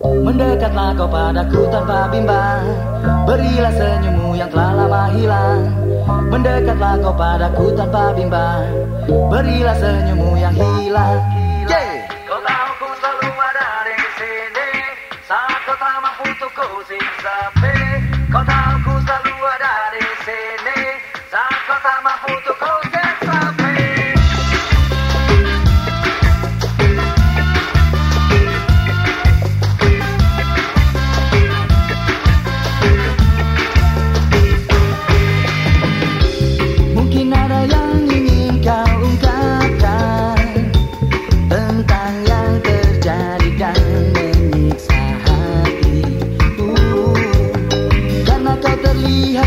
Mendekatlah kau padaku tanpa bimbang. Berilah senyummu yang telah lama hilang. Mendekatlah kau padaku tanpa bimbang. Berilah senyummu yang hilang. Kau tahu ku selalu ada di sini. Saat kau tak mampu untuk Kau tahu ku selalu ada di sini. Saat kau tak mampu untuk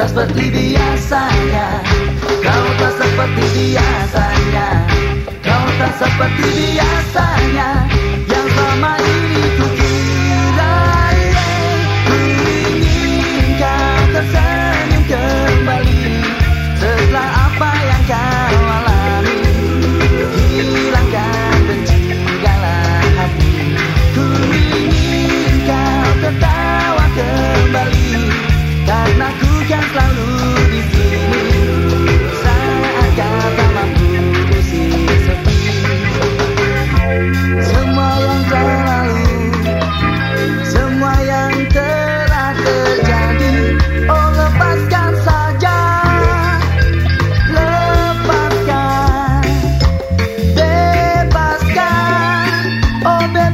Tak seperti biasanya. Kau tak seperti biasanya. Kau tak seperti biasanya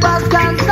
past dance.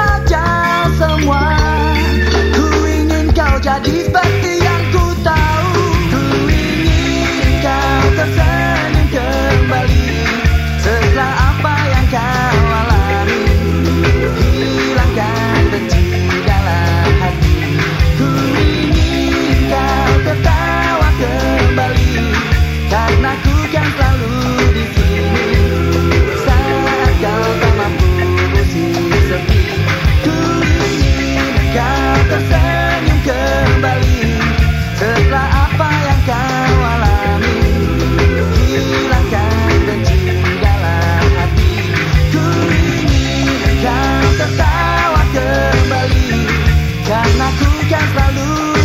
yang selalu